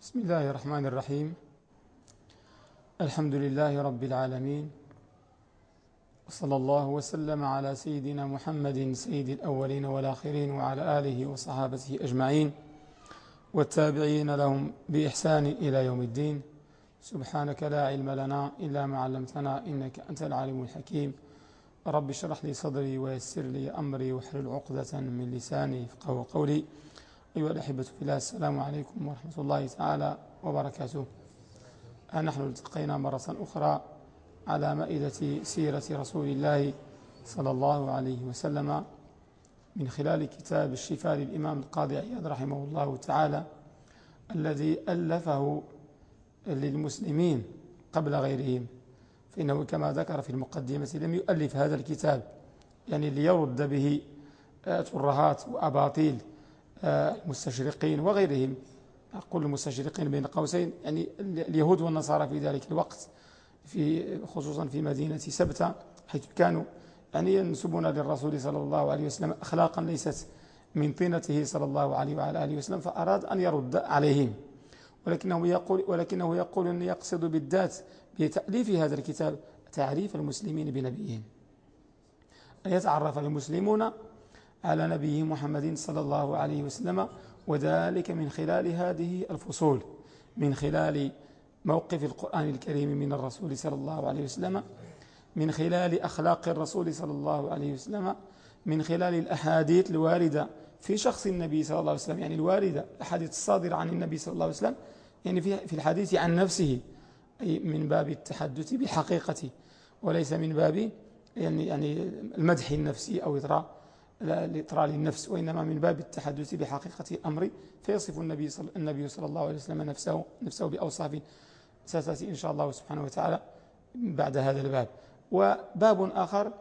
بسم الله الرحمن الرحيم. الحمد لله رب العالمين. وصلى الله وسلم على سيدنا محمد سيد الأولين والآخرين وعلى آله وصحابته أجمعين. والتابعين لهم بإحسان إلى يوم الدين. سبحانك لا علم لنا إلا ما علمتنا إنك أنت العالم الحكيم. رب اشرح لي صدري ويسر لي أمري واحلل عقدة من لساني يفقهوا قولي. أيها الأحبة في الله السلام عليكم ورحمة الله تعالى وبركاته. نحن التقينا مرة أخرى على مائدة سيرة رسول الله صلى الله عليه وسلم من خلال كتاب الشفاء للإمام القاضي عياد رحمه الله تعالى الذي ألفه للمسلمين قبل غيرهم. فإنه كما ذكر في المقدمة لم يؤلف هذا الكتاب يعني ليرد به ترهات وأباطيل. المستشرقين وغيرهم. أقول المستشرقين بين قوسين. يعني اليهود والنصارى في ذلك الوقت في خصوصا في مدينة سبتة حيث كانوا يعني ينسبون للرسول صلى الله عليه وسلم أخلاقا ليست من طينته صلى الله عليه وعلى آله وسلم فأراد أن يرد عليهم. ولكنه يقول ولكنه يقول أن يقصد بالذات بتأليف هذا الكتاب تعريف المسلمين بنبيهم. أن يتعرف المسلمون؟ على نبيه محمد صلى الله عليه وسلم وذلك من خلال هذه الفصول من خلال موقف القرآن الكريم من الرسول صلى الله عليه وسلم من خلال أخلاق الرسول صلى الله عليه وسلم من خلال الأحاديث الواردة في شخص النبي صلى الله عليه وسلم يعني الواردة الأحاديث الصادرة عن النبي صلى الله عليه وسلم يعني في الحديث عن نفسه أي من باب التحدث بحقيقته وليس من باب يعني يعني المدح النفسي أو إطراء لإطراء للنفس وإنما من باب التحدث بحقيقة الأمر. فيصف النبي صلى, النبي صلى الله عليه وسلم نفسه, نفسه بأوصاف ستأتي إن شاء الله سبحانه وتعالى بعد هذا الباب. وباب آخر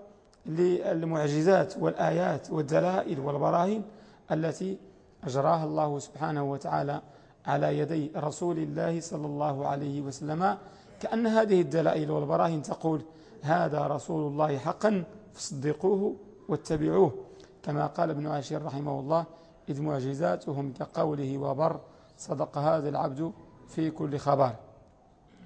للمعجزات والآيات والدلائل والبراهين التي أجراها الله سبحانه وتعالى على يدي رسول الله صلى الله عليه وسلم. كأن هذه الدلائل والبراهين تقول هذا رسول الله حقا فصدقوه واتبعوه. كما قال ابن عاشر رحمه الله إذ معجزاتهم كقوله وبر صدق هذا العبد في كل خبر.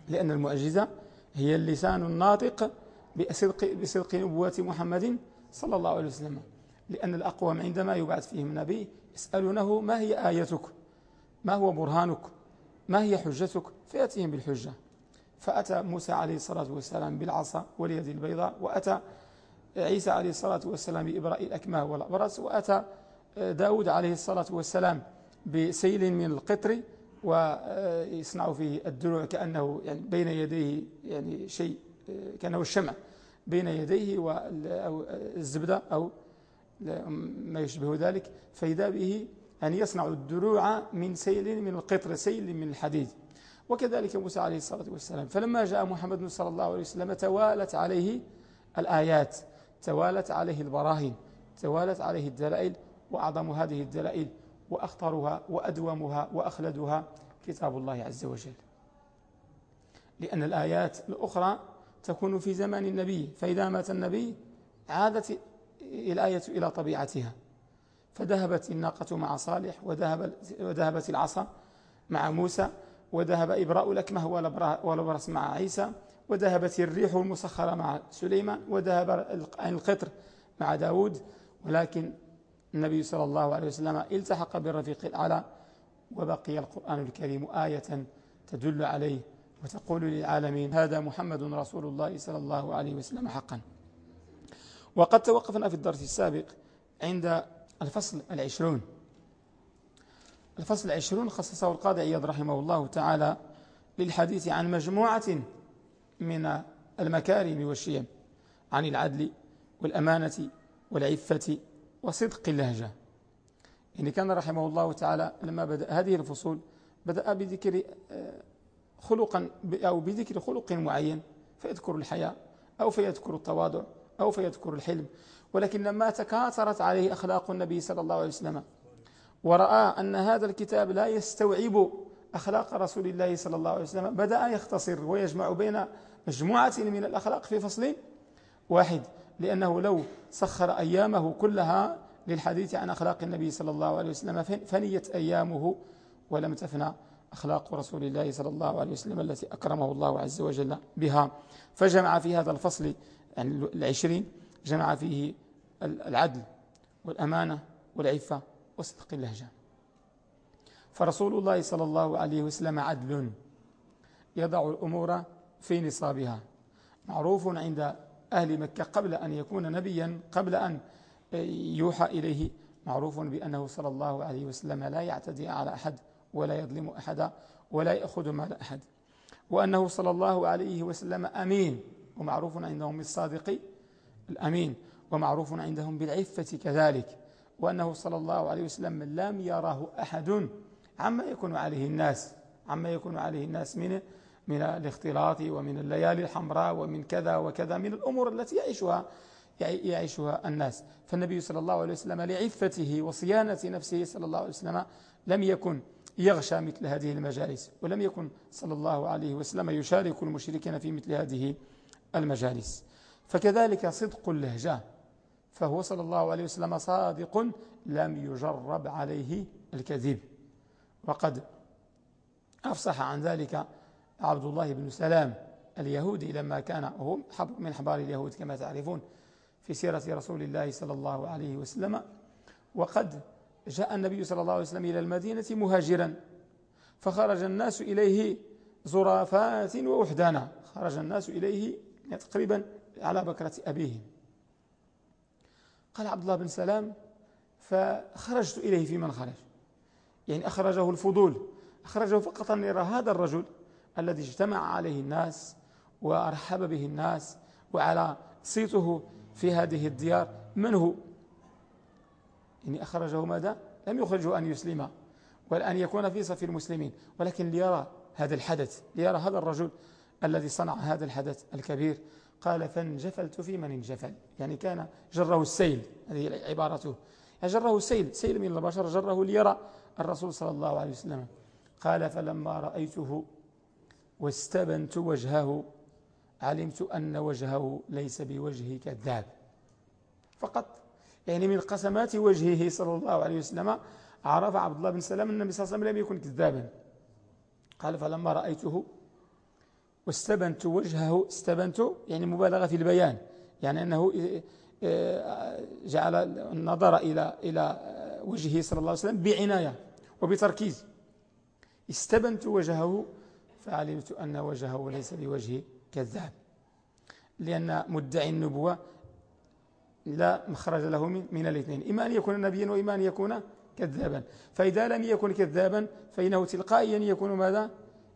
لأن المعجزة هي اللسان الناطق بصدق, بصدق نبوة محمد صلى الله عليه وسلم. لأن الأقوام عندما يبعث فيهم النبي يسألونه ما هي آيتك؟ ما هو برهانك؟ ما هي حجتك؟ فيأتيهم بالحجة. فأتى موسى عليه الصلاة والسلام بالعصا واليد البيضاء وأتى عيسى عليه الصلاة والسلام بإبراء الأكماه والأبرص وأتى داود عليه الصلاة والسلام بسيل من القطر ويصنع فيه الدروع كأنه يعني بين يديه يعني شيء كأنه الشمع بين يديه أو الزبدة أو ما يشبه ذلك. فإذا به أن يصنع الدروع من سيل من القطر سيل من الحديد. وكذلك موسى عليه الصلاة والسلام. فلما جاء محمد صلى الله عليه وسلم توالت عليه الآيات. توالت عليه البراهين توالت عليه الدلائل وأعظم هذه الدلائل وأخطرها وأدومها وأخلدها كتاب الله عز وجل. لأن الآيات الأخرى تكون في زمان النبي فإذا مات النبي عادت الآية إلى طبيعتها. فذهبت الناقة مع صالح وذهب وذهبت العصا مع موسى وذهب إبراء الأكمه والبرص مع عيسى وذهبت الريح المسخرة مع سليمان وذهب القطر مع داود ولكن النبي صلى الله عليه وسلم التحق بالرفيق الأعلى وبقي القرآن الكريم آية تدل عليه وتقول للعالمين هذا محمد رسول الله صلى الله عليه وسلم حقا. وقد توقفنا في الدرس السابق عند الفصل العشرون. الفصل العشرون خصصه القاضي عياض رحمه الله تعالى للحديث عن مجموعة من المكارم والشيم عن العدل والأمانة والعفة وصدق اللهجة. يعني كان رحمه الله تعالى لما بدأ هذه الفصول بدأ بذكر آه، خلقا أو بذكر خلق معين فيذكر الحياة أو فيذكر التواضع أو فيذكر الحلم. ولكن لما تكاثرت عليه أخلاق النبي صلى الله عليه وسلم ورأى أن هذا الكتاب لا يستوعب أخلاق رسول الله صلى الله عليه وسلم بدأ يختصر ويجمع بين مجموعة من الأخلاق في فصل واحد لأنه لو سخر أيامه كلها للحديث عن أخلاق النبي صلى الله عليه وسلم فنيت أيامه ولم تفنى أخلاق رسول الله صلى الله عليه وسلم التي أكرمه الله عز وجل بها. فجمع في هذا الفصل يعني العشرين جمع فيه العدل والأمانة والعفة وصدق اللهجة. فرسول الله صلى الله عليه وسلم عدل يضع الأمور في نصابها. معروف عند أهل مكة قبل أن يكون نبيا قبل أن يوحى إليه. معروف بأنه صلى الله عليه وسلم لا يعتدي على أحد ولا يظلم أحدا ولا يأخذ مال أحد وأنه صلى الله عليه وسلم أمين. ومعروف عندهم بالصادق الأمين ومعروف عندهم بالعفة كذلك. وأنه صلى الله عليه وسلم لم يراه أحد. عما يكون عليه الناس عما يكون عليه الناس من من الاختلاط ومن الليالي الحمراء ومن كذا وكذا من الأمور التي يعيشها يعيشها الناس. فالنبي صلى الله عليه وسلم لعفته وصيانة نفسه صلى الله عليه وسلم لم يكن يغشى مثل هذه المجالس ولم يكن صلى الله عليه وسلم يشارك المشركين في مثل هذه المجالس. فكذلك صدق اللهجة فهو صلى الله عليه وسلم صادق لم يجرب عليه الكذب. وقد أفصح عن ذلك عبد الله بن سلام اليهودي لما كان وهو من حبار اليهود كما تعرفون في سيرة رسول الله صلى الله عليه وسلم. وقد جاء النبي صلى الله عليه وسلم إلى المدينة مهاجرا فخرج الناس إليه زرافات ووحدانا. خرج الناس إليه تقريبا على بكرة أبيهم. قال عبد الله بن سلام فخرجت إليه في من خرج. يعني أخرجه الفضول أخرجه فقط أن يرى هذا الرجل الذي اجتمع عليه الناس وأرحب به الناس وعلى صيته في هذه الديار من هو؟ يعني أخرجه ماذا؟ لم يخرجه أن يسلم وأن يكون في صف المسلمين ولكن ليرى هذا الحدث ليرى هذا الرجل الذي صنع هذا الحدث الكبير. قال فانجفلت في من انجفل. يعني كان جره السيل هذه عبارته. جره السيل سيل من البشر جره ليرى الرسول صلى الله عليه وسلم قال فلما رأيته واستبنت وجهه علمت أن وجهه ليس بوجه كذاب. فقط يعني من قسمات وجهه صلى الله عليه وسلم عرف عبد الله بن سلام أن النبي صلى الله عليه وسلم لم يكن كذابا. قال فلما رأيته واستبنت وجهه استبنت يعني مبالغة في البيان يعني أنه آه، جعل النظر إلى إلى وجهه صلى الله عليه وسلم بعناية وبتركيز. استبنت وجهه فعلمت أن وجهه ليس بوجه كذاب لأن مدعي النبوة لا مخرج له من, من الاثنين. إما أن يكون نبيا وإما أن يكون كذابا. فإذا لم يكن كذابا فإنه تلقائيا يكون ماذا؟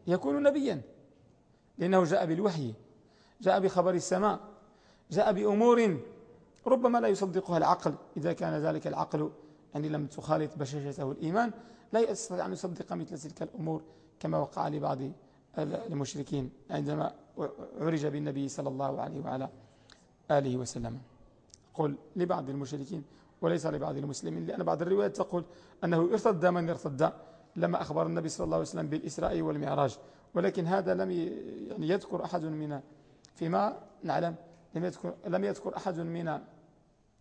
يكون نبيا. لأنه جاء بالوحي جاء بخبر السماء جاء بأمور ربما لا يصدقها العقل. إذا كان ذلك العقل يعني لم تخالط بشاشته الإيمان لا يستطيع أن يصدق مثل تلك الأمور كما وقع لبعض المشركين عندما عرج بالنبي صلى الله عليه وعلى آله وسلم. قل لبعض المشركين وليس لبعض المسلمين لأن بعض الروايات تقول أنه ارتد من ارتد. لما أخبر النبي صلى الله عليه وسلم بالإسراء والمعراج ولكن هذا لم يعني يذكر أحد من فيما نعلم لم يذكر, لم يذكر أحد من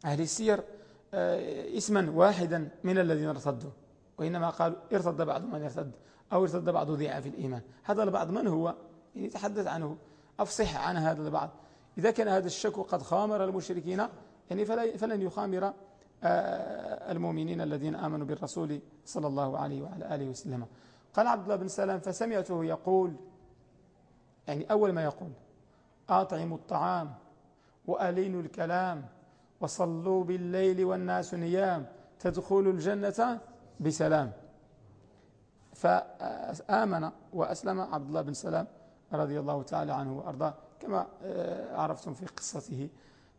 أهل السير اسما واحدا من الذين ارتدوا. وإنما قالوا ارتد بعض من ارتد أو ارتد بعض في الإيمان. هذا البعض من هو؟ يعني يتحدث عنه أفصح عن هذا البعض. إذا كان هذا الشك قد خامر المشركين يعني فلن يخامر آه، المؤمنين الذين آمنوا بالرسول صلى الله عليه وعلى آله وسلم. قال عبد الله بن سلام فسمعته يقول يعني أول ما يقول أطعموا الطعام وألينوا الكلام وصلوا بالليل والناس نيام تدخلوا الجنة بسلام. فآمن وأسلم عبد الله بن سلام رضي الله تعالى عنه وأرضاه كما آه، عرفتم في قصته.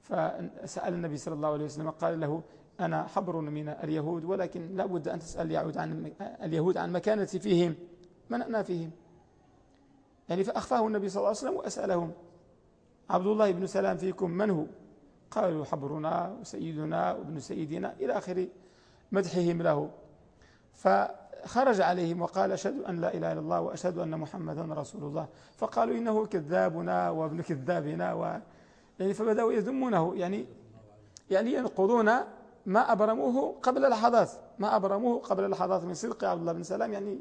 فسأل النبي صلى الله عليه وسلم قال له أنا حبر من اليهود ولكن لا بد أن تسأل يعود عن اليهود عن مكانتي فيهم من أنا فيهم. يعني فأخفاه النبي صلى الله عليه وسلم وأسألهم عبد الله بن سلام فيكم من هو؟ قالوا حبرنا وسيدنا وابن سيدنا إلى آخر مدحهم له. فخرج عليهم وقال أشهد أن لا إله إلا الله وأشهد أن محمدا رسول الله. فقالوا إنه كذابنا وابن كذابنا و يعني فبدأوا يذمونه. يعني يعني ينقضون ما أبرموه قبل لحظات ما أبرموه قبل لحظات من صدق عبد الله بن سلام يعني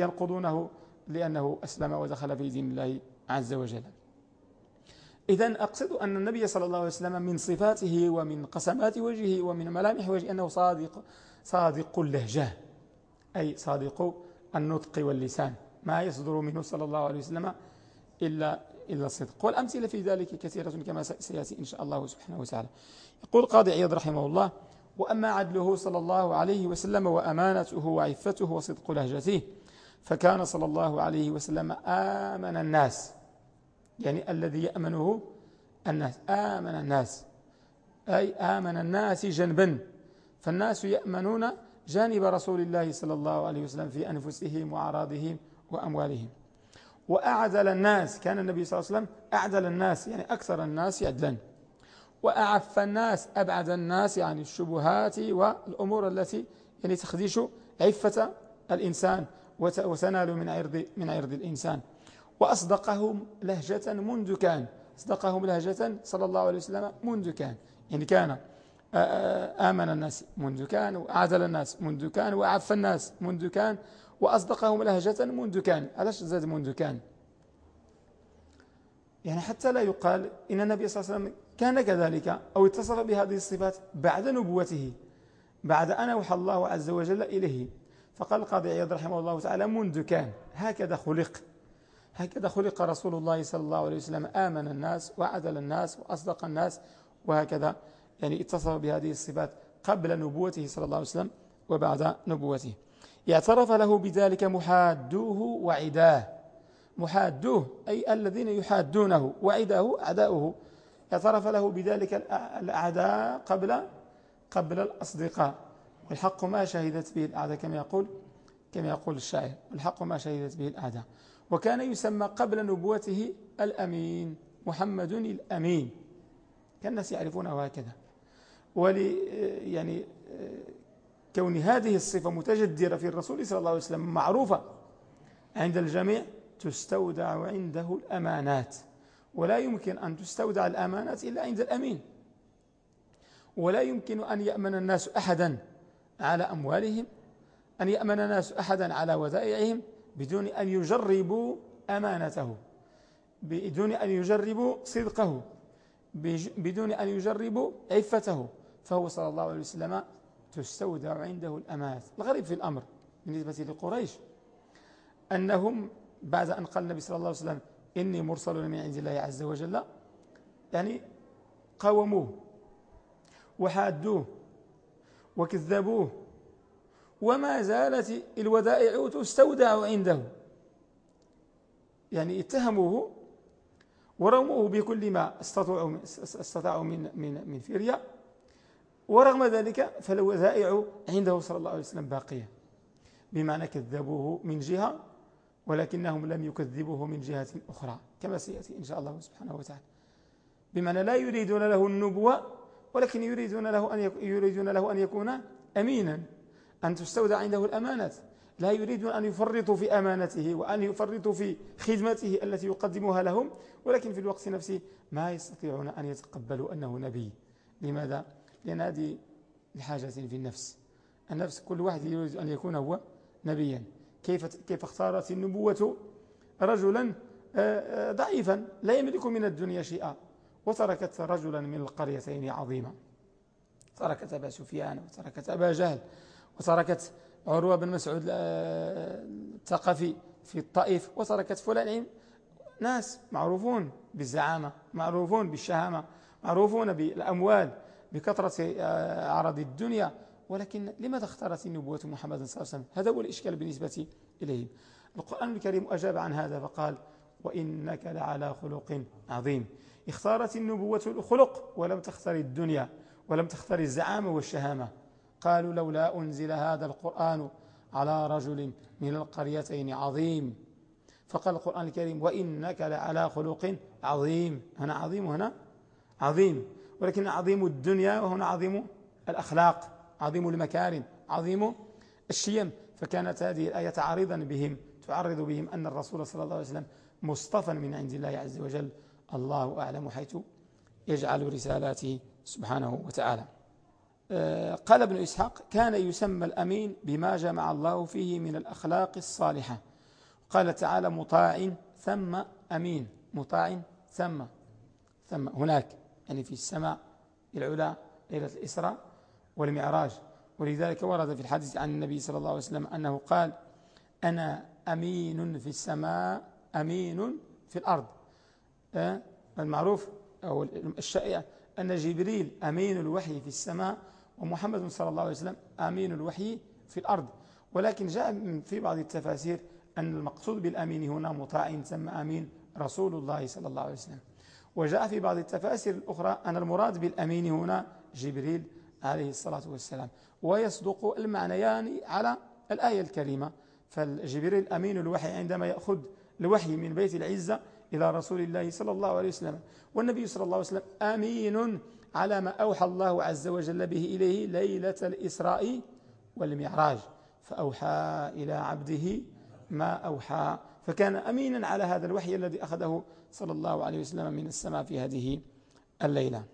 ينقضونه لأنه أسلم ودخل في دين الله عز وجل. إذا أقصد أن النبي صلى الله عليه وسلم من صفاته ومن قسمات وجهه ومن ملامح وجهه أنه صادق صادق اللهجة أي صادق النطق واللسان ما يصدر منه صلى الله عليه وسلم إلا إلا الصدق. والأمثلة في ذلك كثيرة كما سيأتي إن شاء الله سبحانه وتعالى. يقول قاضي عياض رحمه الله وأما عدله صلى الله عليه وسلم وأمانته وعفته وصدق لهجته فكان صلى الله عليه وسلم آمن الناس يعني الذي يأمنه الناس. آمن الناس. أي آمن الناس جنبا. فالناس يأمنون جانب رسول الله صلى الله عليه وسلم في أنفسهم وأعراضهم وأموالهم. وأعدل الناس. كان النبي صلى الله عليه وسلم أعدل الناس يعني أكثر الناس عدلا. وأعف الناس أبعد الناس يعني الشبهات والأمور التي يعني تخدش عفة الإنسان وتنال من عرض, من عرض الإنسان. وأصدقهم لهجة منذ كان. أصدقهم لهجة صلى الله عليه وسلم منذ كان. يعني كان آمن الناس منذ كان وأعدل الناس منذ كان وأعف الناس منذ كان وأصدقهم لهجة منذ كان. علاش زاد منذ كان؟ يعني حتى لا يقال إن النبي صلى الله عليه وسلم كان كذلك أو اتصف بهذه الصفات بعد نبوته بعد أن أوحى الله عز وجل إليه. فقال القاضي عياض رحمه الله تعالى منذ كان. هكذا خلق. هكذا خلق رسول الله صلى الله عليه وسلم آمن الناس وعدل الناس وأصدق الناس وهكذا. يعني اتصف بهذه الصفات قبل نبوته صلى الله عليه وسلم وبعد نبوته. اعترف له بذلك محادوه وعداه. محادوه أي الذين يحادونه وعداه أعداؤه. اعترف له بذلك الأعداء قبل قبل الأصدقاء. والحق ما شهدت به الأعداء كما يقول كما يقول الشاعر. الحق ما شهدت به الأعداء. وكان يسمى قبل نبوته الأمين محمد الأمين. كان الناس يعرفونه هكذا. ولي يعني كون هذه الصفة متجدرة في الرسول صلى الله عليه وسلم معروفة عند الجميع تستودع عنده الأمانات. ولا يمكن أن تستودع الأمانات إلا عند الأمين. ولا يمكن أن يأمن الناس أحدا على أموالهم أن يأمن الناس أحدا على ودائعهم بدون أن يجربوا أمانته بدون أن يجربوا صدقه بدون أن يجربوا عفته. فهو صلى الله عليه وسلم تستودع عنده الأمانات الغريب في الأمر بالنسبة لقريش أنهم بعد أن قال النبي صلى الله عليه وسلم إني مرسل من عند الله عز وجل يعني قاوموه وحادوه وكذبوه وما زالت الودائع تستودع عنده. يعني اتهموه ورموه بكل ما استطاعوا استطاعوا من من من فيريا. ورغم ذلك فالودائع عنده صلى الله عليه وسلم باقية. بمعنى كذبوه من جهة ولكنهم لم يكذبوه من جهة أخرى كما سيأتي إن شاء الله سبحانه وتعالى. بمعنى لا يريدون له النبوة ولكن يريدون له أن يريدون له أن يكون أمينا. أن تستودع عنده الأمانات. لا يريدون أن يفرطوا في أمانته وأن يفرطوا في خدمته التي يقدمها لهم ولكن في الوقت نفسه ما يستطيعون أن يتقبلوا أنه نبي. لماذا؟ لأن هذه الحاجة في النفس. النفس كل واحد يريد أن يكون هو نبيا. كيف كيف اختارت النبوة رجلا؟ آه، آه، ضعيفا. لا يملك من الدنيا شيئا. وتركت رجلا من القريتين عظيما. تركت أبا سفيان وتركت أبا جهل. وتركت عروة بن مسعود آه، الثقفي في الطائف وتركت فلان ناس معروفون بالزعامة معروفون بالشهامة معروفون بالأموال بكثرة عرض الدنيا. ولكن لماذا اختارت النبوة محمد صلى الله عليه وسلم؟ هذا هو الإشكال بالنسبة إليهم. القرآن الكريم أجاب عن هذا فقال وإنك لعلى خلق عظيم اختارت النبوة الخلق ولم تختار الدنيا ولم تختار الزعامة والشهامة. قالوا لولا أنزل هذا القرآن على رجل من القريتين عظيم. فقال القرآن الكريم وإنك لعلى خلق عظيم. هنا عظيم وهنا عظيم. ولكن عظيم الدنيا وهنا عظيم الأخلاق. عظيم المكارم. عظيم الشيم. فكانت هذه الآية عارضا بهم. تعرض بهم أن الرسول صلى الله عليه وسلم مصطفى من عند الله عز وجل. الله أعلم حيث يجعل رسالاته سبحانه وتعالى. قال ابن إسحاق كان يسمى الأمين بما جمع الله فيه من الأخلاق الصالحة. قال تعالى مطاع ثم أمين. مطاع ثم. ثم. هناك. يعني في السماء العلا ليلة الإسراء والمعراج. ولذلك ورد في الحديث عن النبي صلى الله عليه وسلم أنه قال أنا أمين في السماء أمين في الأرض. أه؟ المعروف أو الشائع أن جبريل أمين الوحي في السماء ومحمد صلى الله عليه وسلم أمين الوحي في الأرض. ولكن جاء في بعض التفاسير أن المقصود بالأمين هنا مطاع ثم أمين رسول الله صلى الله عليه وسلم. وجاء في بعض التفاسير الأخرى أن المراد بالأمين هنا جبريل عليه الصلاة والسلام ويصدق المعنيان على الآية الكريمة. فالجبريل أمين الوحي عندما يأخذ الوحي من بيت العزة إلى رسول الله صلى الله عليه وسلم والنبي صلى الله عليه وسلم أمين على ما أوحى الله عز وجل به إليه ليلة الإسراء والمعراج فأوحى إلى عبده ما أوحى. فكان أمينا على هذا الوحي الذي أخذه صلى الله عليه وسلم من السماء في هذه الليلة.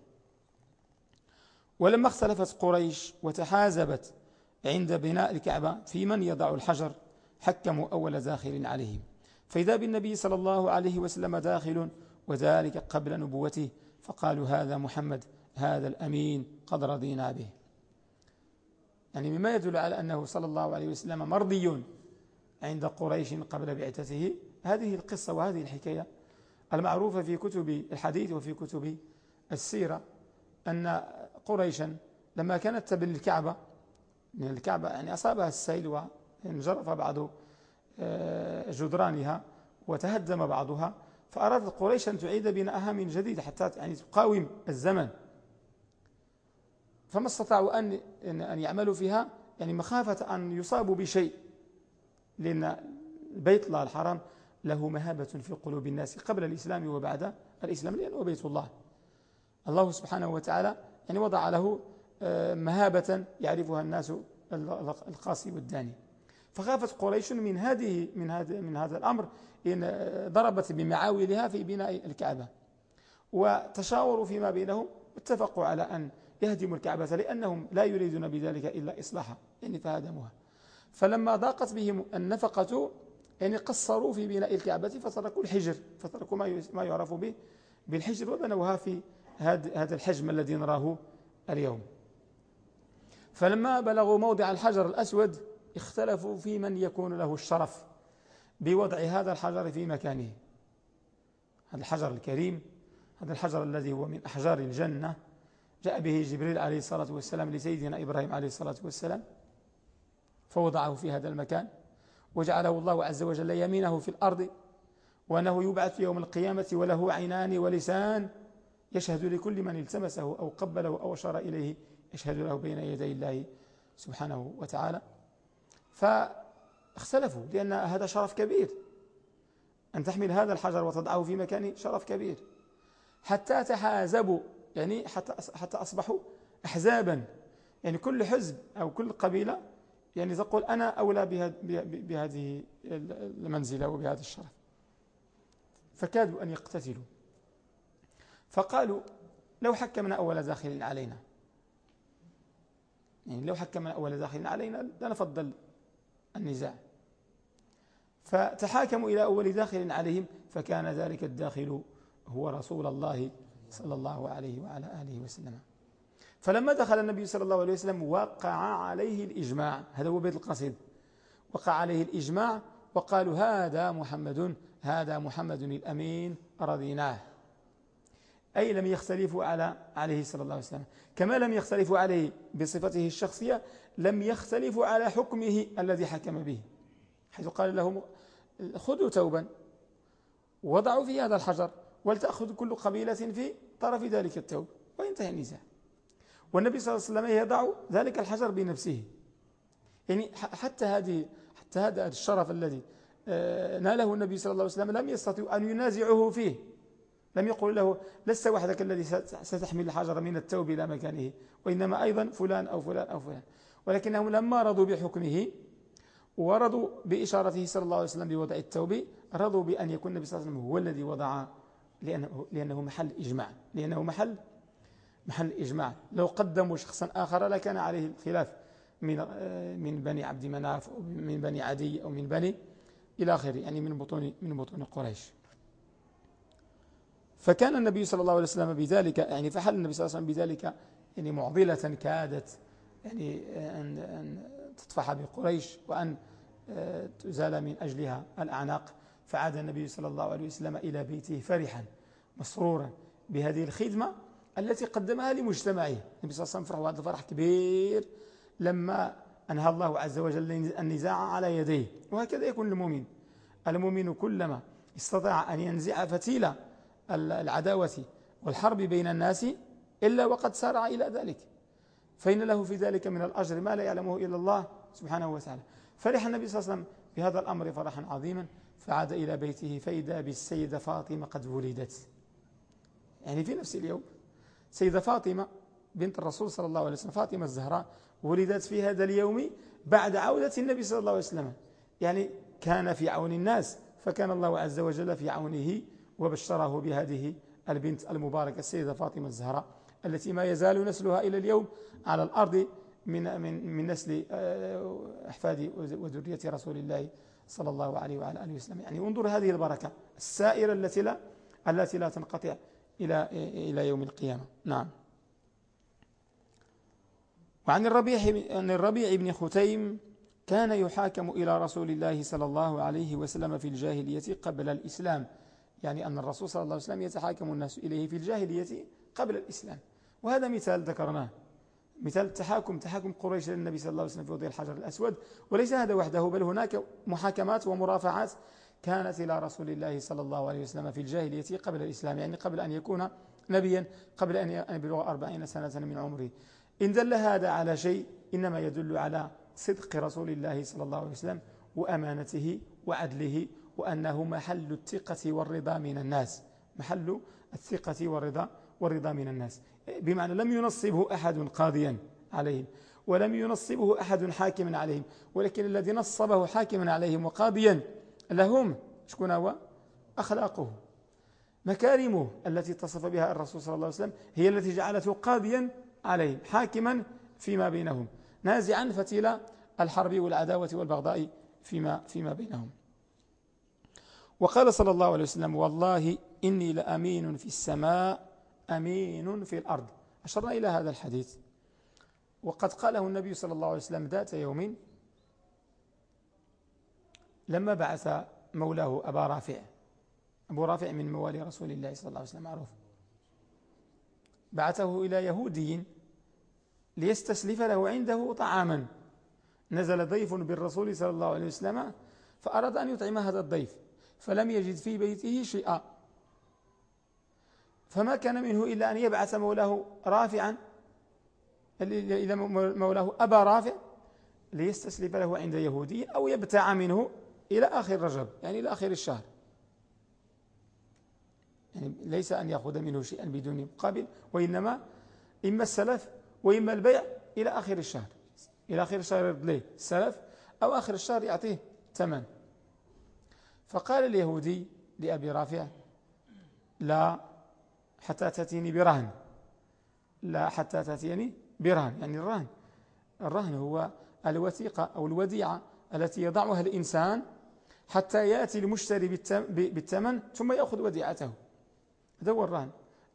ولما اختلفت قريش وتحازبت عند بناء الكعبة في من يضع الحجر حكموا أول داخل عليهم فإذا بالنبي صلى الله عليه وسلم داخل وذلك قبل نبوته فقالوا هذا محمد هذا الأمين قد رضينا به يعني مما يدل على أنه صلى الله عليه وسلم مرضي عند قريش قبل بعثته. هذه القصة وهذه الحكاية المعروفة في كتب الحديث وفي كتب السيرة أن قريشا لما كانت تبني الكعبة من الكعبة يعني أصابها السيل وانجرف بعض آه، جدرانها وتهدم بعضها فأرادت قريش أن تعيد بناءها من جديد حتى يعني تقاوم الزمن. فما استطاعوا أن أن يعملوا فيها يعني مخافة أن يصابوا بشيء لأن بيت الله الحرام له مهابة في قلوب الناس قبل الإسلام وبعد الإسلام لأنه بيت الله. الله سبحانه وتعالى يعني وضع له آه، مهابة يعرفها الناس القاسي والداني. فخافت قريش من هذه من هذا من هذا الأمر إن ضربت بمعاولها في بناء الكعبة. وتشاوروا فيما بينهم واتفقوا على أن يهدموا الكعبة لأنهم لا يريدون بذلك إلا إصلاحها يعني فهدموها فلما ضاقت بهم النفقة يعني قصروا في بناء الكعبة فتركوا الحجر فتركوا ما يعرف به بالحجر وبنوها في هذا الحجم الذي نراه اليوم. فلما بلغوا موضع الحجر الأسود اختلفوا في من يكون له الشرف بوضع هذا الحجر في مكانه. هذا الحجر الكريم هذا الحجر الذي هو من أحجار الجنة. جاء به جبريل عليه الصلاة والسلام لسيدنا إبراهيم عليه الصلاة والسلام فوضعه في هذا المكان وجعله الله عز وجل يمينه في الأرض وأنه يبعث يوم القيامة وله عينان ولسان يشهد لكل من التمسه أو قبله أو أشار إليه يشهد له بين يدي الله سبحانه وتعالى. فاختلفوا لأن هذا شرف كبير. أن تحمل هذا الحجر وتضعه في مكان شرف كبير. حتى تحازبوا يعني حتى حتى أصبحوا أحزابا. يعني كل حزب أو كل قبيلة يعني تقول أنا أولى بهذه المنزلة وبهذا الشرف. فكادوا أن يقتتلوا. فقالوا لو حكمنا أول داخل علينا. يعني لو حكمنا أول داخل علينا لنفضل النزاع. فتحاكموا إلى أول داخل عليهم فكان ذلك الداخل هو رسول الله صلى الله عليه وعلى آله وسلم. فلما دخل النبي صلى الله عليه وسلم وقع عليه الإجماع. هذا هو بيت القصيد. وقع عليه الإجماع وقالوا هذا محمد هذا محمد الأمين رضيناه. أي لم يختلفوا على عليه صلى الله عليه وسلم. كما لم يختلفوا عليه بصفته الشخصية لم يختلفوا على حكمه الذي حكم به. حيث قال لهم خذوا توبا وضعوا في هذا الحجر. ولتأخذ كل قبيلة في طرف ذلك التوب. وينتهي النزاع. والنبي صلى الله عليه وسلم يضع ذلك الحجر بنفسه. يعني حتى هذه حتى هذا الشرف الذي آه، ناله النبي صلى الله عليه وسلم لم يستطيع أن ينازعه فيه. لم يقول له لست وحدك الذي ستحمل الحجر من التوب إلى مكانه وإنما أيضا فلان أو فلان أو فلان. ولكنهم لما رضوا بحكمه ورضوا بإشارته صلى الله عليه وسلم بوضع التوب رضوا بأن يكون النبي صلى الله عليه وسلم هو الذي وضع لأنه, لأنه محل إجماع. لأنه محل محل إجماع. لو قدموا شخصا آخر لكان عليه الخلاف من من بني عبد مناف أو من بني عدي أو من بني إلى آخره يعني من بطون من بطون قريش. فكان النبي صلى الله عليه وسلم بذلك يعني فحل النبي صلى الله عليه وسلم بذلك يعني معضلة كادت يعني أن, أن تطفح بقريش وأن آه، تزال من أجلها الأعناق. فعاد النبي صلى الله عليه وسلم إلى بيته فرحا مسرورا بهذه الخدمة التي قدمها لمجتمعه. النبي صلى الله عليه وسلم فرح وهذا فرح كبير. لما أنهى الله عز وجل النزاع على يديه وهكذا يكون المؤمن. المؤمن كلما استطاع أن ينزع فتيل العداوة والحرب بين الناس إلا وقد سارع إلى ذلك. فإن له في ذلك من الأجر ما لا يعلمه إلا الله سبحانه وتعالى. فرح النبي صلى الله عليه وسلم بهذا الأمر فرحا عظيما. فعاد إلى بيته فإذا بالسيدة فاطمة قد ولدت. يعني في نفس اليوم سيدة فاطمة بنت الرسول صلى الله عليه وسلم فاطمة الزهراء ولدت في هذا اليوم بعد عودة النبي صلى الله عليه وسلم. يعني كان في عون الناس فكان الله عز وجل في عونه وبشره بهذه البنت المباركة السيدة فاطمة الزهراء التي ما يزال نسلها إلى اليوم على الأرض من من من نسل آه، أحفاد وذرية رسول الله صلى الله عليه وعلى آله وسلم. يعني انظر هذه البركة السائرة التي لا التي لا تنقطع إلى إلى يوم القيامة. نعم. وعن الربيع أن الربيع بن ختيم كان يحاكم إلى رسول الله صلى الله عليه وسلم في الجاهلية قبل الإسلام. يعني أن الرسول صلى الله عليه وسلم يتحاكم الناس إليه في الجاهلية قبل الإسلام. وهذا مثال ذكرناه. مثال التحاكم تحاكم قريش للنبي صلى الله عليه وسلم في وضع الحجر الأسود. وليس هذا وحده بل هناك محاكمات ومرافعات كانت إلى رسول الله صلى الله عليه وسلم في الجاهلية قبل الإسلام يعني قبل أن يكون نبيا قبل أن يبلغ أربعين سنة من عمره. إن دل هذا على شيء إنما يدل على صدق رسول الله صلى الله عليه وسلم وأمانته وعدله وأنه محل الثقة والرضا من الناس. محل الثقة والرضا والرضا من الناس. بمعنى لم ينصبه أحد قاضيا عليهم ولم ينصبه أحد حاكما عليهم ولكن الذي نصبه حاكما عليهم وقاضيا لهم شكون هو أخلاقه. مكارمه التي اتصف بها الرسول صلى الله عليه وسلم هي التي جعلته قاضيا عليهم حاكما فيما بينهم نازعا فتيل الحرب والعداوة والبغضاء فيما, فيما بينهم. وقال صلى الله عليه وسلم والله إني لأمين في السماء أمين في الأرض. أشرنا إلى هذا الحديث. وقد قاله النبي صلى الله عليه وسلم ذات يوم لما بعث مولاه أبا رافع. أبو رافع من موالي رسول الله صلى الله عليه وسلم معروف. بعثه إلى يهودي ليستسلف له عنده طعاما. نزل ضيف بالرسول صلى الله عليه وسلم فأراد أن يطعم هذا الضيف فلم يجد في بيته شيئا. فما كان منه إلا أن يبعث مولاه رافعا إلى مولاه أبا رافع ليستسلف له عند يهودي أو يبتاع منه إلى آخر رجب يعني إلى آخر الشهر. يعني ليس أن يأخذ منه شيئا بدون مقابل وإنما إما السلف وإما البيع إلى آخر الشهر. إلى آخر الشهر يرد له السلف أو آخر الشهر يعطيه ثمن. فقال اليهودي لأبي رافع لا حتى تأتيني برهن. لا حتى تأتيني برهن. يعني الرهن. الرهن هو الوثيقة أو الوديعة التي يضعها الإنسان حتى يأتي المشتري بالثمن ثم يأخذ وديعته. هذا هو الرهن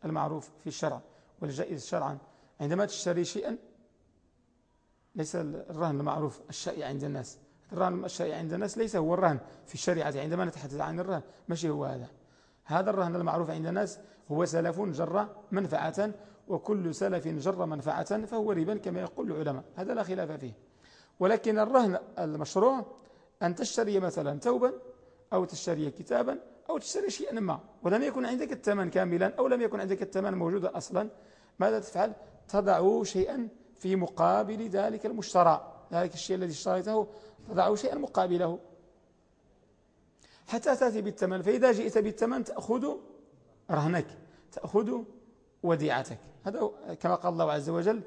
المعروف في الشرع والجائز شرعا. عندما تشتري شيئا ليس الرهن المعروف الشائع عند الناس. الرهن الشائع عند الناس ليس هو الرهن في الشريعة. عندما نتحدث عن الرهن ماشي هو هذا. هذا الرهن المعروف عند الناس هو سلف جر منفعة وكل سلف جر منفعة فهو ربا كما يقول العلماء. هذا لا خلاف فيه. ولكن الرهن المشروع أن تشتري مثلا ثوبا أو تشتري كتابا أو تشتري شيئا ما. ولم يكن عندك الثمن كاملا أو لم يكن عندك الثمن موجودا أصلا ماذا تفعل؟ تضع شيئا في مقابل ذلك المشترى. ذلك الشيء الذي اشتريته تضع شيئا مقابله. حتى تأتي بالثمن. فإذا جئت بالثمن تأخذ رهنك تأخذ وديعتك. هذا كما قال الله عز وجل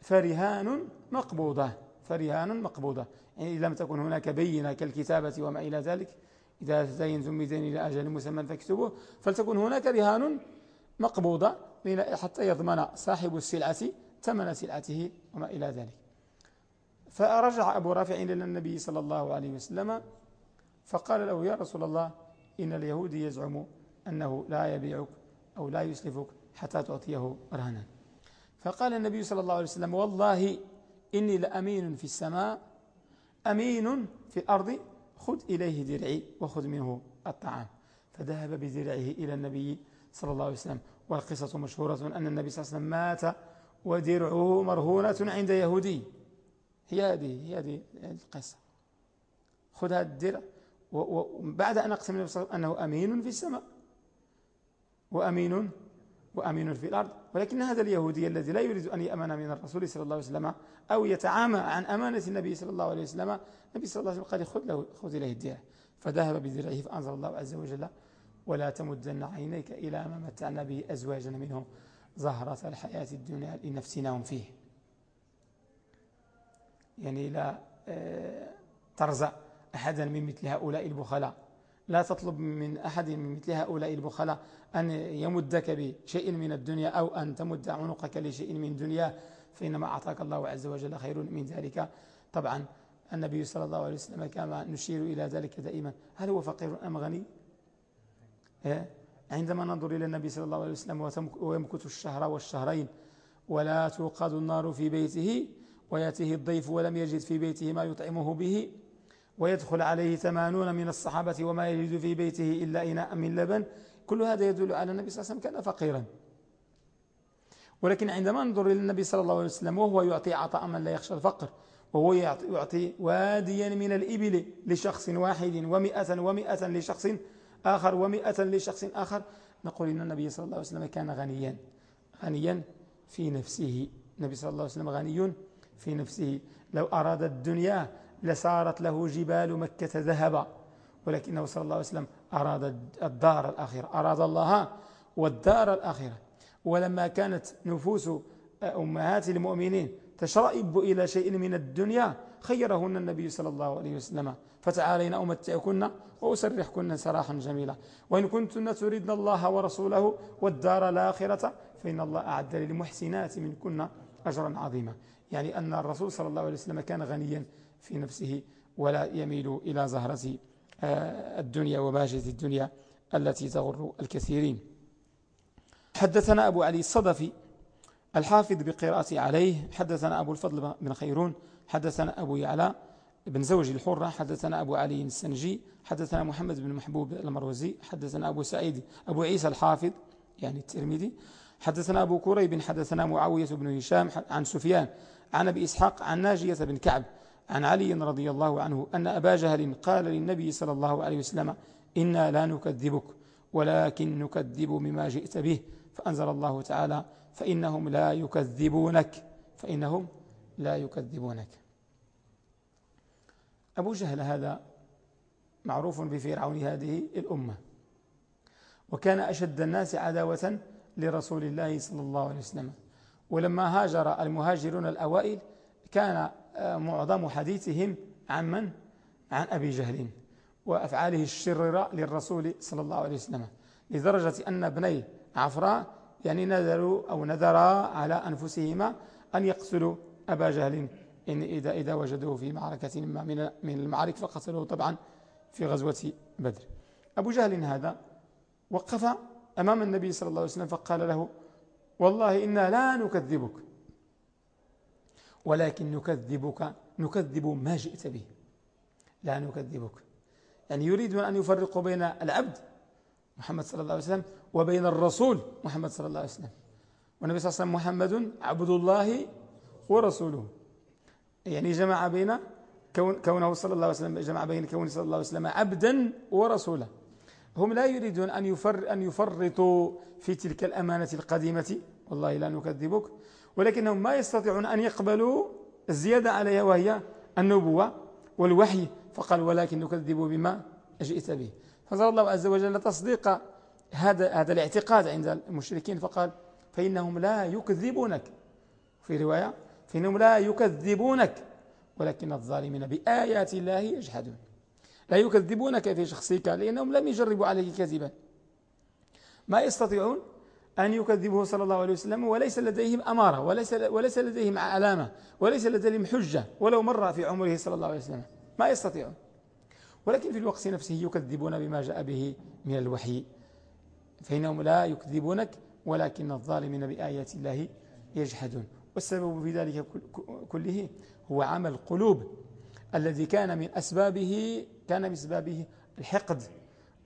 فرهان مقبوضة. فرهان مقبوضة. يعني لم تكن هناك بينة كالكتابة وما إلى ذلك إذا تدينتم بدين إلى أجل مسمى فاكتبوه. فلتكن هناك رهان مقبوضة حتى يضمن صاحب السلعة ثمن سلعته وما إلى ذلك. فرجع أبو رافع إلى النبي صلى الله عليه وسلم فقال له يا رسول الله إن اليهودي يزعم أنه لا يبيعك أو لا يسلفك حتى تعطيه رهنا فقال النبي صلى الله عليه وسلم والله إني لأمين في السماء أمين في الأرض خذ إليه درعي وخذ منه الطعام. فذهب بدرعه إلى النبي صلى الله عليه وسلم. والقصة مشهورة أن النبي صلى الله عليه وسلم مات ودرعه مرهونة عند يهودي. هي هذه هي هذه القصة. خذ هذا الدرع وبعد أن أقسم أنه أمين في السماء وأمين وأمين في الأرض. ولكن هذا اليهودي الذي لا يريد أن يأمن من الرسول صلى الله عليه وسلم أو يتعامى عن أمانة النبي صلى الله عليه وسلم النبي صلى الله عليه وسلم قال خذ, له خذ إليه الدرع فذهب بدرعه فأنزل الله عز وجل ولا تمدن عينيك إلى ما متعنا به أزواجا منهم زهرة الحياة الدنيا لنفسنا فيه. يعني لا آه، ترزع. أحدا من مثل هؤلاء البخلاء. لا تطلب من أحد من مثل هؤلاء البخلاء أن يمدك بشيء من الدنيا أو أن تمد عنقك لشيء من دنيا فإنما أعطاك الله عز وجل خير من ذلك. طبعا النبي صلى الله عليه وسلم كما نشير إلى ذلك دائما. هل هو فقير أم غني؟ إيه؟ عندما ننظر إلى النبي صلى الله عليه وسلم ويمكث الشهر والشهرين ولا توقد النار في بيته ويأتيه الضيف ولم يجد في بيته ما يطعمه به ويدخل عليه ثمانون من الصحابة وما يجد في بيته إلا إناء من لبن. كل هذا يدل على النبي صلى الله عليه وسلم كان فقيرا. ولكن عندما ننظر إلى النبي صلى الله عليه وسلم وهو يعطي عطاء من لا يخشى الفقر وهو يعطي واديا من الإبل لشخص واحد ومئة ومئة لشخص آخر ومئة لشخص آخر نقول إن النبي صلى الله عليه وسلم كان غنيا. غنيا في نفسه. النبي صلى الله عليه وسلم غني في نفسه. لو أراد الدنيا لصارت له جبال مكة ذهبا ولكنه صلى الله عليه وسلم أراد الدار الآخرة أراد الله والدار الآخرة ولما كانت نفوس أمهات المؤمنين تشرئب إلى شيء من الدنيا خيرهن النبي صلى الله عليه وسلم. فتعالينا أمتعكن وأسرحكن سراحا جميلا. وإن كنتن تريدن الله ورسوله والدار الآخرة فإن الله أعد للمحسنات منكن أجرا عظيما. يعني أن الرسول صلى الله عليه وسلم كان غنيا في نفسه ولا يميل إلى زهرة آه، الدنيا وباجة الدنيا التي تغر الكثيرين. حدثنا أبو علي الصدفي الحافظ بقراءة عليه حدثنا أبو الفضل بن خيرون حدثنا أبو يعلى بن زوج الحرة حدثنا أبو علي السنجي حدثنا محمد بن محبوب المروزي حدثنا أبو سعيد أبو عيسى الحافظ يعني الترمذي حدثنا أبو كريب حدثنا معاوية بن هشام عن سفيان عن أبي إسحاق عن ناجية بن كعب عن علي رضي الله عنه أن أبا جهل قال للنبي صلى الله عليه وسلم إنا لا نكذبك ولكن نكذب بما جئت به فأنزل الله تعالى فإنهم لا يكذبونك فإنهم لا يكذبونك. أبو جهل هذا معروف بفرعون هذه الأمة وكان أشد الناس عداوة لرسول الله صلى الله عليه وسلم. ولما هاجر المهاجرون الأوائل كان معظم حديثهم عن من؟ عن أبي جهل وأفعاله الشريرة للرسول صلى الله عليه وسلم لدرجة أن ابني عفراء يعني نذروا أو نذرا على أنفسهما أن يقتلوا أبا جهل. إن إذا, إذا وجدوه في معركة ما من, من المعارك فقتلوه طبعا في غزوة بدر. أبو جهل هذا وقف أمام النبي صلى الله عليه وسلم فقال له والله إنا لا نكذبك. ولكن نكذبك نكذب ما جئت به. لا نكذبك. يعني يريدون أن يفرقوا بين العبد محمد صلى الله عليه وسلم وبين الرسول محمد صلى الله عليه وسلم. والنبي صلى الله عليه وسلم محمد عبد الله ورسوله. يعني جمع بين كونه صلى الله عليه وسلم جمع بين كونه صلى الله عليه وسلم عبدا ورسولا. هم لا يريدون أن, يفر أن يفرطوا في تلك الأمانة القديمة. والله لا نكذبك. ولكنهم ما يستطيعون أن يقبلوا الزيادة عليها وهي النبوة والوحي فقال ولكن نكذب بما جئت به. فنزل الله عز وجل تصديق هذا هذا الاعتقاد عند المشركين فقال فإنهم لا يكذبونك. في رواية فإنهم لا يكذبونك ولكن الظالمين بآيات الله يجحدون. لا يكذبونك في شخصك لأنهم لم يجربوا عليك كذبا. ما يستطيعون أن يكذبه صلى الله عليه وسلم وليس لديهم أمارة وليس, وليس لديهم علامة وليس لديهم حجة ولو مرة في عمره صلى الله عليه وسلم. ما يستطيعون ولكن في الوقت نفسه يكذبون بما جاء به من الوحي. فإنهم لا يكذبونك ولكن الظالمين بآيات الله يجحدون. والسبب في ذلك كله هو عمل القلوب. الذي كان من أسبابه كان من أسبابه الحقد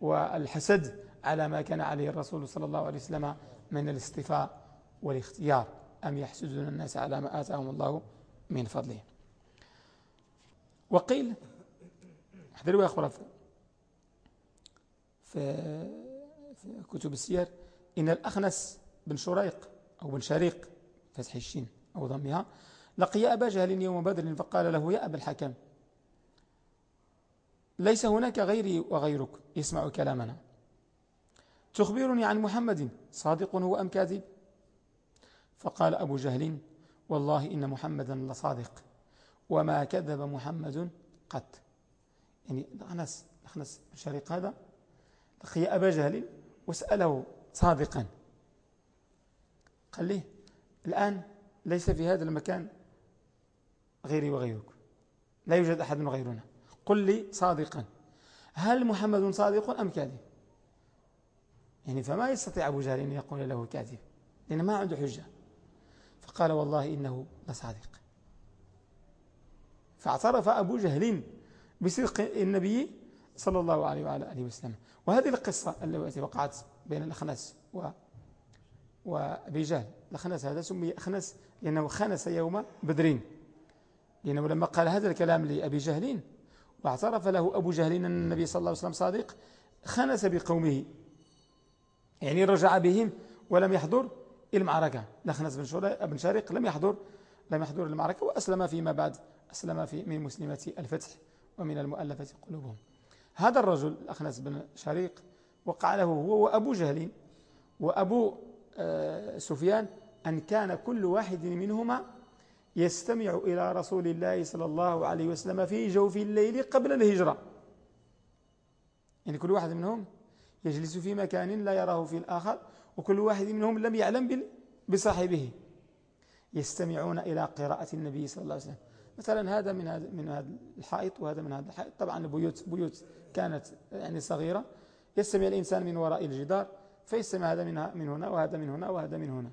والحسد على ما كان عليه الرسول صلى الله عليه وسلم من الاصطفاء والاختيار أم يحسدون الناس على ما آتاهم الله من فضله. وقيل احضروا يا أخوة في, في كتب السير إن الأخنس بن شريق أو بن شريق فتح الشين أو ضمها لقي أبا جهل يوم بدر فقال له يا أبا الحكم ليس هناك غيري وغيرك يسمع كلامنا. تخبرني عن محمد صادق هو أم كاذب؟ فقال أبو جهل والله إن محمدا لصادق وما كذب محمد قط. يعني الأخنس الأخنس الشريق هذا؟ لقي أبا جهل وسأله صادقا. قال لي الآن ليس في هذا المكان غيري وغيرك. لا يوجد أحد غيرنا. قل لي صادقا. هل محمد صادق أم كاذب؟ يعني فما يستطيع أبو جهل أن يقول له كاذب لأن ما عنده حجة. فقال والله إنه لصادق. فاعترف أبو جهل بصدق النبي صلى الله عليه وعلى آله وسلم. وهذه القصة التي وقعت بين الأخنس و وأبي جهل. الأخنس هذا سمي أخنس لأنه خنس يوم بدرين لأنه لما قال هذا الكلام لأبي جهل واعترف له أبو جهل أن النبي صلى الله عليه وسلم صادق خنس بقومه. يعني رجع بهم ولم يحضر المعركة. لخنس بن, بن شارق لم يحضر لم يحضر المعركة وأسلم فيما بعد. أسلم في من مسلمة الفتح ومن المؤلفة قلوبهم. هذا الرجل الأخنس بن شريق وقع له هو وأبو جهل وأبو آه، سفيان أن كان كل واحد منهما يستمع إلى رسول الله صلى الله عليه وسلم في جوف الليل قبل الهجرة. يعني كل واحد منهم يجلس في مكان لا يراه في الآخر وكل واحد منهم لم يعلم بصاحبه. يستمعون إلى قراءة النبي صلى الله عليه وسلم. مثلا هذا من هذا من هذا الحائط وهذا من هذا الحائط. طبعا البيوت بيوت كانت يعني صغيرة. يستمع الإنسان من وراء الجدار فيستمع هذا من هنا وهذا من هنا وهذا من هنا.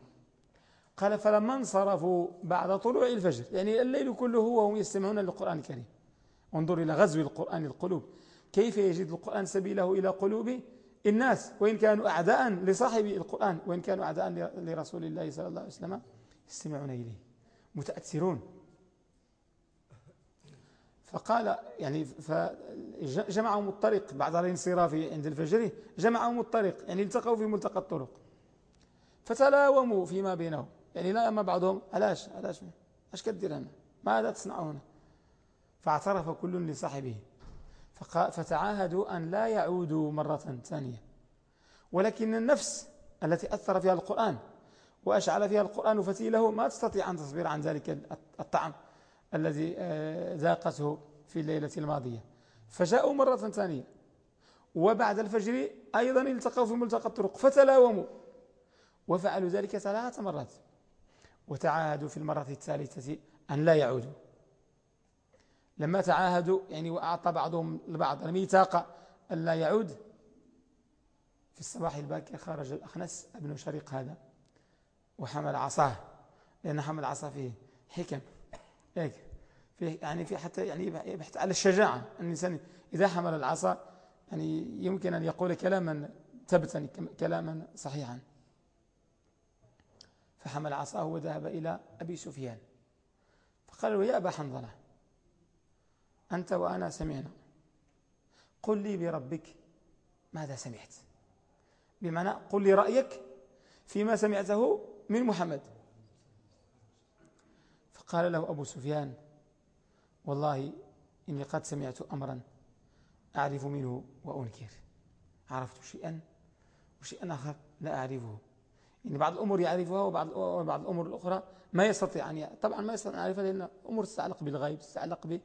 قال فلما انصرفوا بعد طلوع الفجر يعني الليل كله وهم يستمعون للقرآن الكريم. انظر إلى غزو القرآن القلوب. كيف يجد القرآن سبيله إلى قلوب الناس وإن كانوا أعداء لصاحب القرآن وإن كانوا أعداء لرسول الله صلى الله عليه وسلم يستمعون إليه متأثرون. فقال يعني فجمعهم الطريق بعد الانصراف عند الفجر جمعهم الطريق يعني التقوا في ملتقى الطرق. فتلاوموا فيما بينهم. يعني لا أما بعضهم علاش؟ علاش؟ اش كدير هنا؟ ماذا تصنع هنا؟ فاعترف كل لصاحبه. فتعاهدوا أن لا يعودوا مرة ثانية. ولكن النفس التي أثر فيها القرآن وأشعل فيها القرآن فتيله ما تستطيع أن تصبر عن ذلك الطعم الذي آه، ذاقته في الليلة الماضية. فجاءوا مرة ثانية. وبعد الفجر أيضا التقوا في ملتقى الطرق فتلاوموا. وفعلوا ذلك ثلاث مرات. وتعاهدوا في المرة الثالثة أن لا يعودوا. لما تعاهدوا يعني وأعطى بعضهم البعض الميثاق أن لا يعود. في الصباح الباكر خرج الأخنس ابن شريق هذا وحمل عصاه لأن حمل عصا فيه حكم. هيك. فيه يعني في حتى يعني يبحث على الشجاعة. الإنسان إذا حمل العصا يعني يمكن أن يقول كلاما ثبتا كلاما صحيحا. فحمل عصاه وذهب إلى أبي سفيان. فقال له يا أبا حنظلة أنت وأنا سمعنا. قل لي بربك ماذا سمعت. بمعنى قل لي رأيك فيما سمعته من محمد. فقال له أبو سفيان والله إني قد سمعت أمرا أعرف منه وأنكر. عرفت شيئا وشيئا آخر لا أعرفه. يعني بعض الأمور يعرفها وبعض وبعض الأمور الأخرى ما يستطيع أن طبعا ما يستطيع أن يعرفها لأن أمور تتعلق بالغيب تتعلق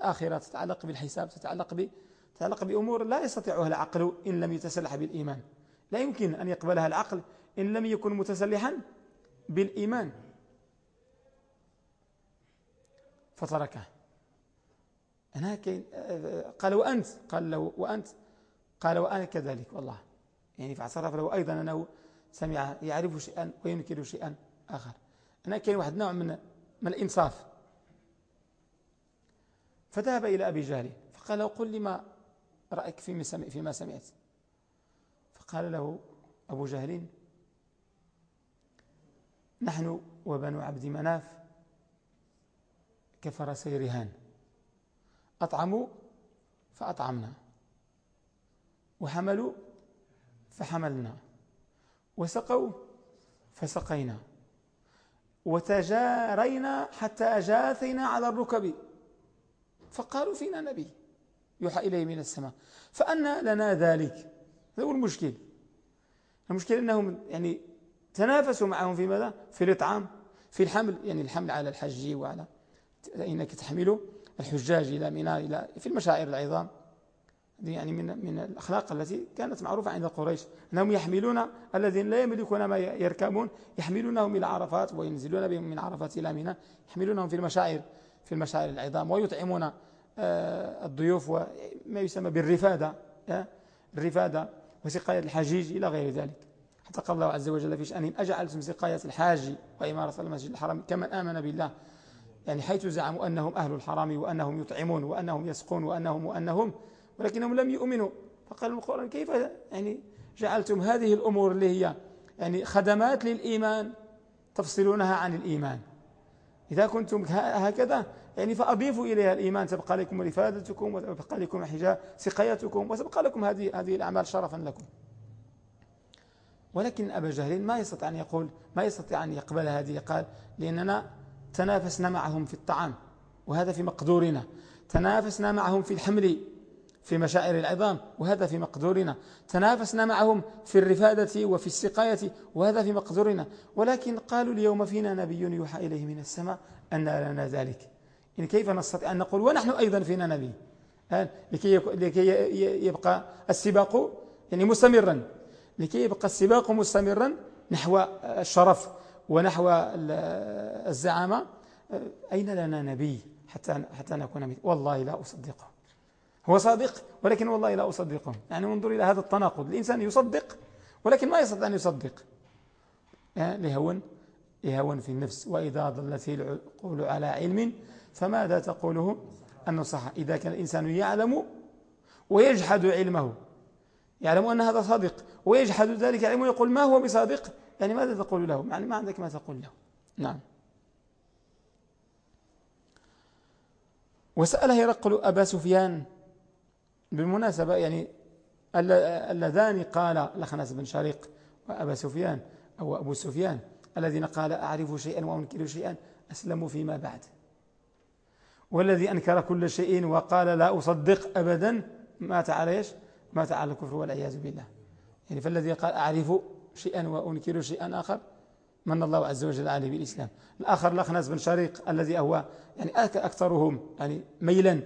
بالآخرة تتعلق بالحساب تتعلق ب... تتعلق بأمور لا يستطيعها العقل إن لم يتسلح بالإيمان. لا يمكن أن يقبلها العقل إن لم يكن متسلحا بالإيمان. فتركه. أنا كين قال وأنت قال له وأنت قال وأنا كذلك والله. يعني فاعترف له أيضا أنه سمع يعرف شيئا وينكر شيئا آخر. أنا كان واحد نوع من من الإنصاف. فذهب إلى أبي جهل فقال قل لي ما رأيك فيما فيما سمعت. فقال له أبو جهل نحن وبنو عبد مناف كفرسي رهان أطعموا فأطعمنا وحملوا فحملنا وسقوا فسقينا وتجارينا حتى أجاثينا على الركب. فقالوا فينا نبي يوحى إليه من السماء. فأنا لنا ذلك. هذا هو المشكل. المشكلة أنهم يعني تنافسوا معهم في ماذا؟ في الإطعام في الحمل. يعني الحمل على الحج وعلى إنك تحمل الحجاج إلى منى إلى في المشاعر العظام. يعني من من الأخلاق التي كانت معروفة عند قريش. أنهم يحملون الذين لا يملكون ما يركبون يحملونهم إلى عرفات وينزلون بهم من عرفات إلى منى يحملونهم في المشاعر. في المشاعر العظام ويطعمون آه، الضيوف وما يسمى بالرفادة الرفادة وسقاية الحجيج إلى غير ذلك. حتى قال الله عز وجل في شأنهم أجعلتم سقاية الحاج وإمارة المسجد الحرام كمن آمن بالله. يعني حيث زعموا أنهم أهل الحرام وأنهم يطعمون وأنهم يسقون وأنهم وأنهم ولكنهم لم يؤمنوا. فقال القرآن كيف يعني جعلتم هذه الأمور اللي هي يعني خدمات للإيمان تفصلونها عن الإيمان؟ إذا كنتم هكذا يعني فأضيفوا إليها الإيمان. تبقى لكم رفادتكم وتبقى لكم حجاب سقايتكم وتبقى لكم هذه هذه الأعمال شرفا لكم. ولكن أبا جهل ما يستطيع أن يقول ما يستطيع أن يقبل هذه. قال لأننا تنافسنا معهم في الطعام وهذا في مقدورنا. تنافسنا معهم في الحمل. في مشاعر العظام وهذا في مقدورنا. تنافسنا معهم في الرفادة وفي السقاية وهذا في مقدورنا. ولكن قالوا اليوم فينا نبي يوحى إليه من السماء أن لنا ذلك. إن كيف نستطيع أن نقول ونحن أيضا فينا نبي؟ لكي, لكي يبقى السباق يعني مستمرا. لكي يبقى السباق مستمرا نحو الشرف ونحو الزعامة. أين لنا نبي حتى, حتى نكون والله لا أصدقه. هو صادق ولكن والله لا أصدقه. يعني انظر إلى هذا التناقض. الإنسان يصدق ولكن ما يستطيع أن يصدق. لهون لهون في النفس. وإذا ظلت العقول على علم فماذا تقوله؟ النصح إذا كان الإنسان يعلم ويجحد علمه يعلم أن هذا صادق ويجحد ذلك علمه ويقول ما هو بصادق يعني ماذا تقول له؟ يعني ما عندك ما تقول له. نعم. وسأل هرقل أبا سفيان بالمناسبة يعني اللذان قال الأخناس بن شريق وأبا سفيان أو أبو سفيان الذين قال أعرف شيئا وأنكر شيئا أسلموا فيما بعد. والذي أنكر كل شيء وقال لا أصدق أبدا مات على إيش؟ مات على الكفر والعياذ بالله. يعني فالذي قال أعرف شيئا وأنكر شيئا آخر من الله عز وجل عليه بالإسلام. الآخر الأخناس بن شريق الذي هو يعني أكثرهم يعني ميلا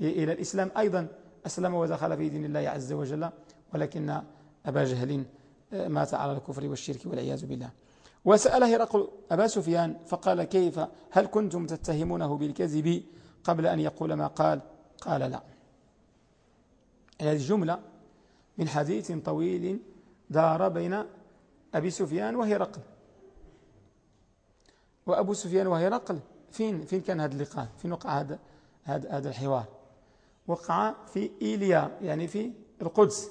إلى الإسلام أيضا أسلم ودخل في دين الله عز وجل ولكن أبا جهل آه، مات على الكفر والشرك والعياذ بالله. وسأل هرقل أبا سفيان فقال كيف؟ هل كنتم تتهمونه بالكذب قبل أن يقول ما قال؟ قال لا. هذه الجملة من حديث طويل دار بين أبي سفيان وهرقل. وأبو سفيان وهرقل فين فين كان هذا اللقاء؟ فين وقع هذا هذا هذا الحوار؟ وقع في إيليا يعني في القدس.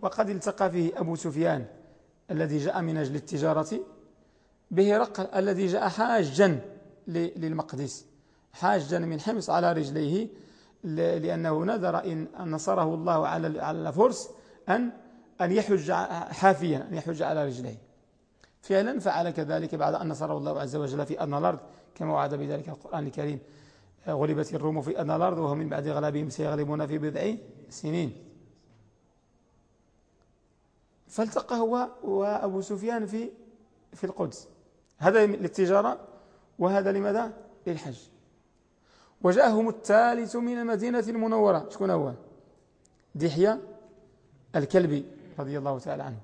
وقد التقى فيه أبو سفيان الذي جاء من أجل التجارة بهرقل الذي جاء حاجا للمقدس. حاجا من حمص على رجليه لأنه نذر إن نصره الله على الفرس أن أن يحج حافيا أن يحج على رجليه. فعلا فعل كذلك بعد أن نصره الله عز وجل في أدنى الأرض كما وعد بذلك القرآن الكريم. غلبت الروم في أدنى الأرض وهم من بعد غلبهم سيغلبون في بضع سنين. فالتقى هو وأبو سفيان في في القدس. هذا للتجارة وهذا لماذا؟ للحج. وجاءهم الثالث من المدينة المنورة. شكون هو؟ دحية الكلبي رضي الله تعالى عنه.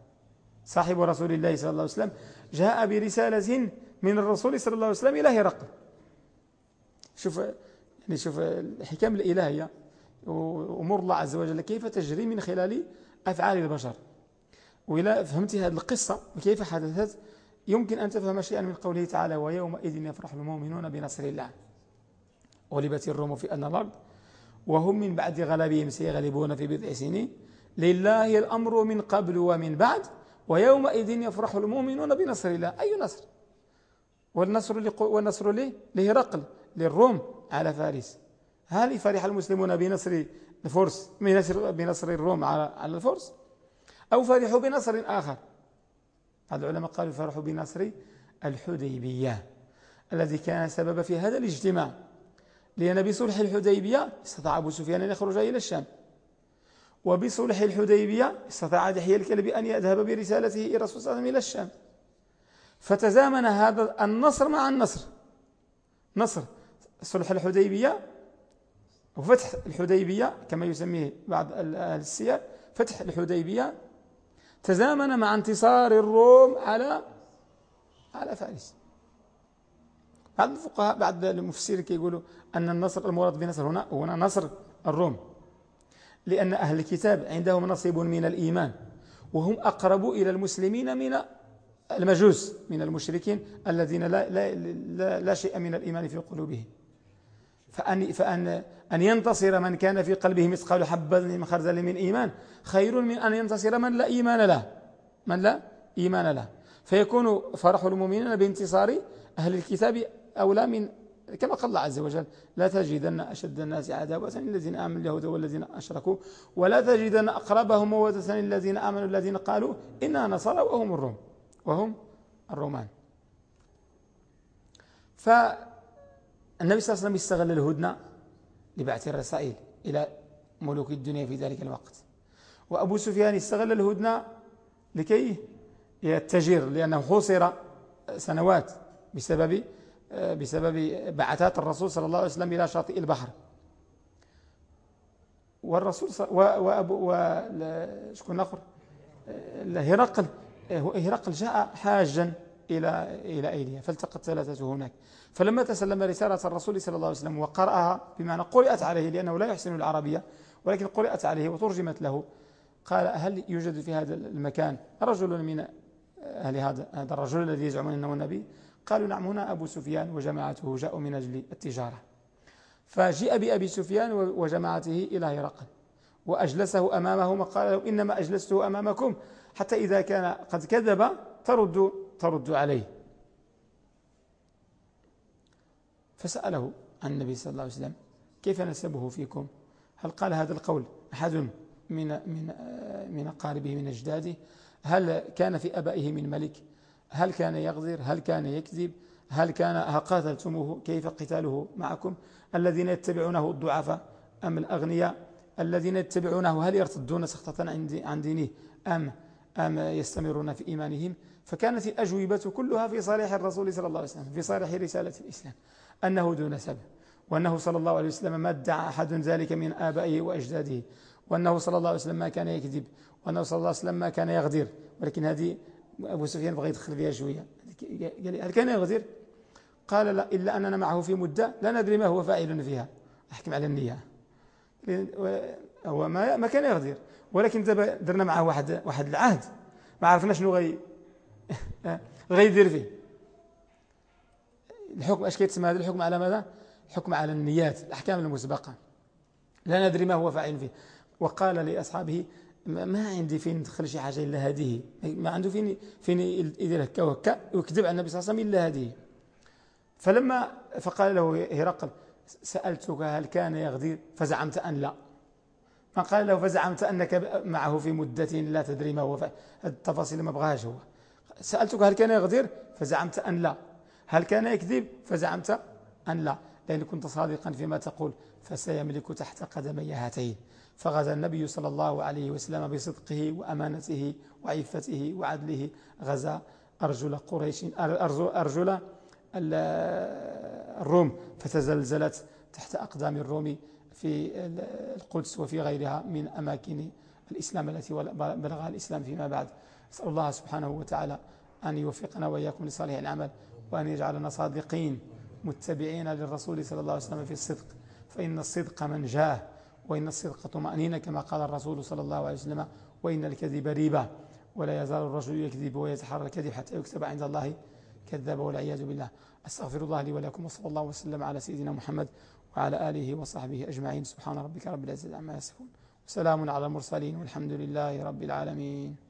صاحب رسول الله صلى الله عليه وسلم. جاء برسالة من الرسول صلى الله عليه وسلم إلى هرقل. شوف يعني شوف الحكام الإلهية وأمور الله عز وجل كيف تجري من خلال أفعال البشر؟ وإذا فهمت هذه القصة؟ وكيف حدثت؟ يمكن أن تفهم شيئا من قوله تعالى ويومئذ يفرح المؤمنون بنصر الله غلبت الروم في أن الأرض وهم من بعد غلبهم سيغلبون في بضع سنين. لله الأمر من قبل ومن بعد ويومئذ يفرح المؤمنون بنصر الله. أي نصر؟ والنصر والنصر لهرقل. للروم على فارس. هل فرح المسلمون بنصر الفرس بنصر, بنصر الروم على الفرس؟ أو فرحوا بنصر آخر؟ بعض العلماء قالوا فرحوا بنصر الحديبية الذي كان سبب في هذا الاجتماع. لأن بصلح الحديبية استطاع أبو سفيان أن يخرج إلى الشام. وبصلح الحديبية استطاع دحية الكلب أن يذهب برسالته إلى الرسول صلى الله عليه وسلم إلى الشام. فتزامن هذا النصر مع النصر. نصر. صلح الحديبية وفتح الحديبية كما يسميه بعض أهل السير. فتح الحديبية تزامن مع انتصار الروم على على فارس. بعض الفقهاء بعض المفسرين كيقولوا أن النصر المراد بنصر هنا هنا نصر الروم. لأن أهل الكتاب عندهم نصيب من الإيمان وهم أقرب إلى المسلمين من المجوس من المشركين الذين لا, لا, لا, لا شيء من الإيمان في قلوبهم. فأن, فأن أن ينتصر من كان في قلبه مثقال حبة من خردل من إيمان. خير من أن ينتصر من لا إيمان له. من لا إيمان له. فيكون فرح المؤمنين بانتصار أهل الكتاب أولى من كما قال الله عز وجل لا تجدن أشد الناس عداوة الذين آمنوا اليهود والذين أشركوا. ولا تجدن أقربهم مودة الذين آمنوا الذين قالوا إنا نصارى وهم الروم. وهم الرومان. فالنبي صلى الله عليه وسلم استغل الهدنة لبعث الرسائل إلى ملوك الدنيا في ذلك الوقت. وأبو سفيان استغل الهدنة لكي يتجر لأنه حوصر سنوات بسبب بسبب بعثات الرسول صلى الله عليه وسلم إلى شاطئ البحر. والرسول وأبو وشكون آخر؟ هرقل هرقل جاء حاجا إلى إلى أيليا فالتقت ثلاثة هناك. فلما تسلم رسالة الرسول صلى الله عليه وسلم وقرأها بمعنى قرأت عليه لأنه لا يحسن العربية ولكن قرأت عليه وترجمت له قال هل يوجد في هذا المكان رجل من أهل هذا هذا الرجل الذي يزعمون أنه النبي قالوا نعم هنا أبو سفيان وجماعته جاءوا من أجل التجارة. فجاء بأبي سفيان وجماعته إلى هرقل وأجلسه أمامه وقال له إنما أجلسته أمامكم حتى إذا كان قد كذب ترد ترد عليه. فسأله عن النبي صلى الله عليه وسلم كيف نسبه فيكم؟ هل قال هذا القول أحد من من من أقاربه من أجداده؟ هل كان في أبائه من ملك؟ هل كان يغدر هل كان يكذب؟ هل كان قاتلتموه؟ كيف قتاله معكم؟ الذين يتبعونه الضعفاء أم الأغنياء؟ الذين يتبعونه هل يرتدون سخطة عن دينه أم, أم يستمرون في إيمانهم؟ فكانت الأجوبة كلها في صالح الرسول صلى الله عليه وسلم في صالح رسالة الإسلام. أنه دون سبب وأنه صلى الله عليه وسلم ما ادعى أحد ذلك من آبائه وأجداده وأنه صلى الله عليه وسلم ما كان يكذب وأنه صلى الله عليه وسلم ما كان يغدر ولكن هذه أبو سفيان بغى يدخل فيها شوية. قال هل كان يغدر؟ قال لا إلا أننا معه في مدة لا ندري ما هو فاعل فيها. أحكم على النية. هو ما كان يغدر ولكن درنا معه واحد واحد العهد ما عرفنا شنو غي غيدير فيه. الحكم اش كيتسمى هذا الحكم على ماذا؟ الحكم على النيات الأحكام المسبقة. لا ندري ما هو فاعل فيه. وقال لأصحابه ما عندي فين ندخل شي حاجة إلا هذه. ما عنده فين فين يدير هكا وهكا ويكذب على النبي صلى الله عليه وسلم إلا هذه. فلما فقال له هرقل سألتك هل كان يغدير فزعمت أن لا. ما قال له فزعمت أنك معه في مدة لا تدري ما هو التفاصيل ما بغاهاش هو. سألتك هل كان يغدير؟ فزعمت أن لا. هل كان يكذب؟ فزعمت أن لا لأن كنت صادقا فيما تقول فسيملك تحت قدمي هاتين. فغزا النبي صلى الله عليه وسلم بصدقه وأمانته وعفته وعدله غزا أرجل قريش أرجل الروم فتزلزلت تحت أقدام الروم في القدس وفي غيرها من أماكن الإسلام التي بلغها الإسلام فيما بعد. أسأل الله سبحانه وتعالى أن يوفقنا وإياكم لصالح العمل. وأن يجعلنا صادقين متبعين للرسول صلى الله عليه وسلم في الصدق. فإن الصدق منجاة وإن الصدق طمأنينة كما قال الرسول صلى الله عليه وسلم وإن الكذب ريبة. ولا يزال الرجل يكذب ويتحرى الكذب حتى يكتب عند الله كذاب والعياذ بالله. أستغفر الله لي ولكم وصلى الله وسلم على سيدنا محمد وعلى آله وصحبه أجمعين. سبحان ربك رب العزة عما يصفون. وسلام على المرسلين والحمد لله رب العالمين.